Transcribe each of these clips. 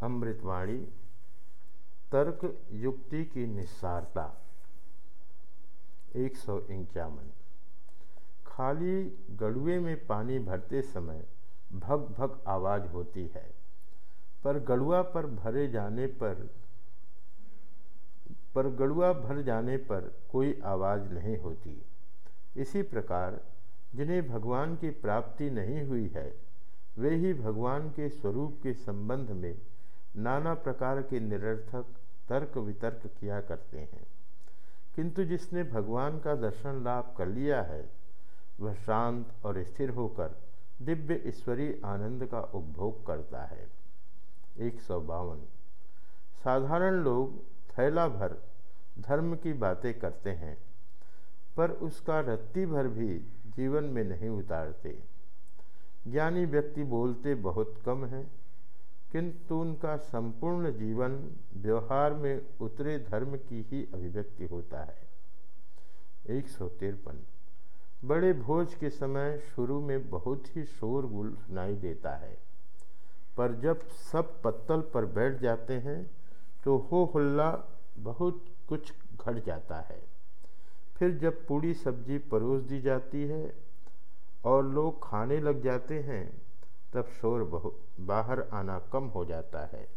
अमृतवाणी, तर्क युक्ति की निस्सारता, एक सौ इक्यावन। खाली गड़ुए में पानी भरते समय भग भग आवाज़ होती है, पर गड़ुआ पर भरे जाने पर पर गड़ुआ भर जाने पर कोई आवाज़ नहीं होती। इसी प्रकार जिन्हें भगवान की प्राप्ति नहीं हुई है, वे ही भगवान के स्वरूप के संबंध में नाना प्रकार के निरर्थक तर्क वितर्क किया करते हैं। किंतु जिसने भगवान का दर्शन लाभ कर लिया है, वह शांत और स्थिर होकर दिव्य ईश्वरीय आनंद का उपभोग करता है। एक सौ बावन। साधारण लोग थैला भर धर्म की बातें करते हैं, पर उसका रत्ती भर भी जीवन में नहीं उतारते। ज्ञानी व्यक्ति बोलते बहुत कम हैं किंतु उनका संपूर्ण जीवन व्यवहार में उतरे धर्म की ही अभिव्यक्ति होता है। एक सौ तिरपन। बड़े भोज के समय शुरू में बहुत ही शोरगुल सुनाई देता है। पर जब सब पत्तल पर बैठ जाते हैं तो हो हल्ला बहुत कुछ घट जाता है। फिर जब पूड़ी सब्ज़ी परोस दी जाती है और लोग खाने लग जाते हैं तब शोर बाहर आना कम हो जाता है।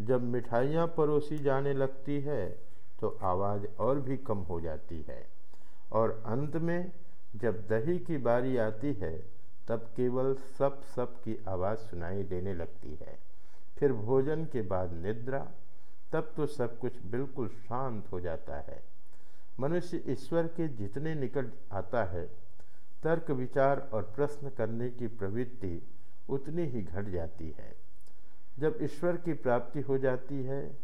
जब मिठाइयाँ परोसी जाने लगती है तो आवाज़ और भी कम हो जाती है। और अंत में, जब दही की बारी आती है, तब केवल सब सब की आवाज़ सुनाई देने लगती है। फिर भोजन के बाद निद्रा, तब तो सब कुछ बिल्कुल शांत हो जाता है। मनुष्य ईश्वर के जितने निकट आता है, तर्क विचार और प्रश्न करने की प्रवृत्ति उतनी ही घट जाती है। जब ईश्वर की प्राप्ति हो जाती है,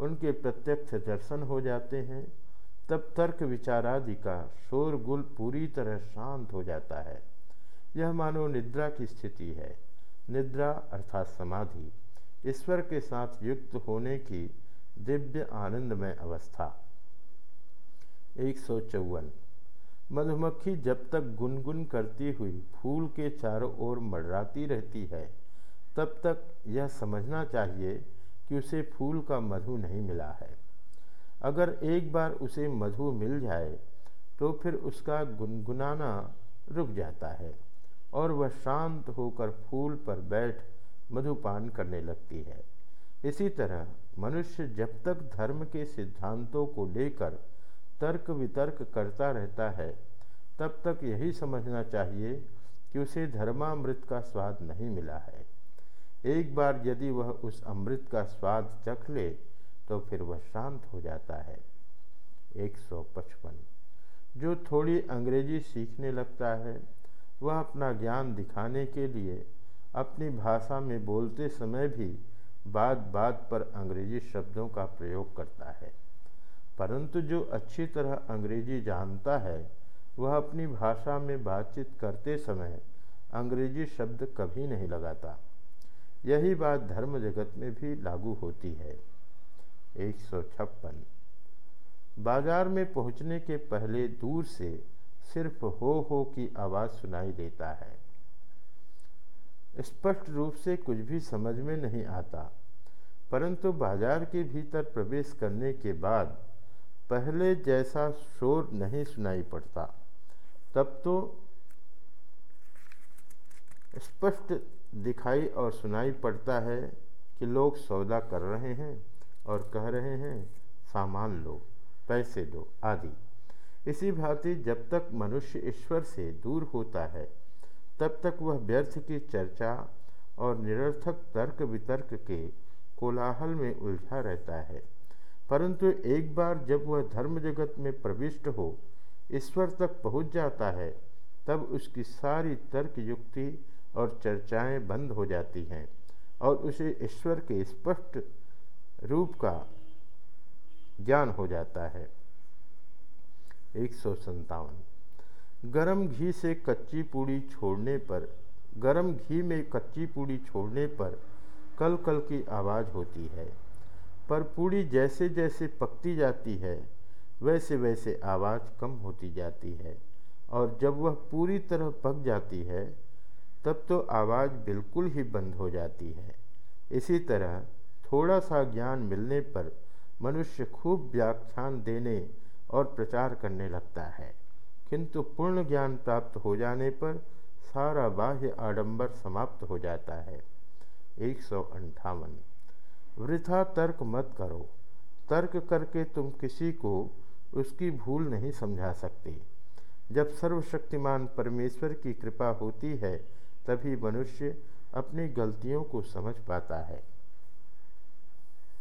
उनके प्रत्यक्ष दर्शन हो जाते हैं, तब तर्क विचारादि का शोरगुल पूरी तरह शांत हो जाता है। यह मानो निद्रा की स्थिति है। निद्रा अर्थात समाधि, ईश्वर के साथ युक्त होने की दिव्य आनंदमय अवस्था। एक सौ चौवन। मधुमक्खी जब तक गुनगुन करती हुई फूल के चारों ओर मडराती रहती है, तब तक यह समझना चाहिए कि उसे फूल का मधु नहीं मिला है। अगर एक बार उसे मधु मिल जाए तो फिर उसका गुनगुनाना रुक जाता है और वह शांत होकर फूल पर बैठ मधुपान करने लगती है। इसी तरह मनुष्य जब तक धर्म के सिद्धांतों को लेकर तर्क वितर्क करता रहता है, तब तक यही समझना चाहिए कि उसे धर्मामृत का स्वाद नहीं मिला है। एक बार यदि वह उस अमृत का स्वाद चख ले तो फिर वह शांत हो जाता है। एक सौ पचपन। जो थोड़ी अंग्रेज़ी सीखने लगता है, वह अपना ज्ञान दिखाने के लिए अपनी भाषा में बोलते समय भी बात बात पर अंग्रेज़ी शब्दों का प्रयोग करता है। परंतु जो अच्छी तरह अंग्रेज़ी जानता है, वह अपनी भाषा में बातचीत करते समय अंग्रेज़ी शब्द कभी नहीं लगाता। यही बात धर्म जगत में भी लागू होती है। एक सौ छप्पन। बाज़ार में पहुँचने के पहले दूर से सिर्फ़ हो हो की आवाज़ सुनाई देता है। स्पष्ट रूप से कुछ भी समझ में नहीं आता, परंतु बाज़ार के भीतर प्रवेश करने के बाद पहले जैसा शोर नहीं सुनाई पड़ता, तब तो स्पष्ट दिखाई और सुनाई पड़ता है कि लोग सौदा कर रहे हैं और कह रहे हैं, सामान लो, पैसे दो, आदि। इसी भांति जब तक मनुष्य ईश्वर से दूर होता है, तब तक वह व्यर्थ की चर्चा और निरर्थक तर्क वितर्क के कोलाहल में उलझा रहता है। परंतु एक बार जब वह धर्म जगत में प्रविष्ट हो, ईश्वर तक पहुँच जाता है, तब उसकी सारी तर्क युक्ति और चर्चाएँ बंद हो जाती हैं और उसे ईश्वर के स्पष्ट रूप का ज्ञान हो जाता है। एक सौ संतावन गर्म घी से कच्ची पूड़ी छोड़ने पर, गर्म घी में कच्ची पूड़ी छोड़ने पर कल कल की आवाज़ होती है। पर पूड़ी जैसे जैसे पकती जाती है वैसे वैसे आवाज़ कम होती जाती है और जब वह पूरी तरह पक जाती है, तब तो आवाज़ बिल्कुल ही बंद हो जाती है। इसी तरह थोड़ा सा ज्ञान मिलने पर मनुष्य खूब व्याख्यान देने और प्रचार करने लगता है, किंतु पूर्ण ज्ञान प्राप्त हो जाने पर सारा बाह्य आडंबर समाप्त हो जाता है। एक सौ अंठावन वृथा तर्क मत करो। तर्क करके तुम किसी को उसकी भूल नहीं समझा सकते। जब सर्वशक्तिमान परमेश्वर की कृपा होती है, तभी मनुष्य अपनी गलतियों को समझ पाता है।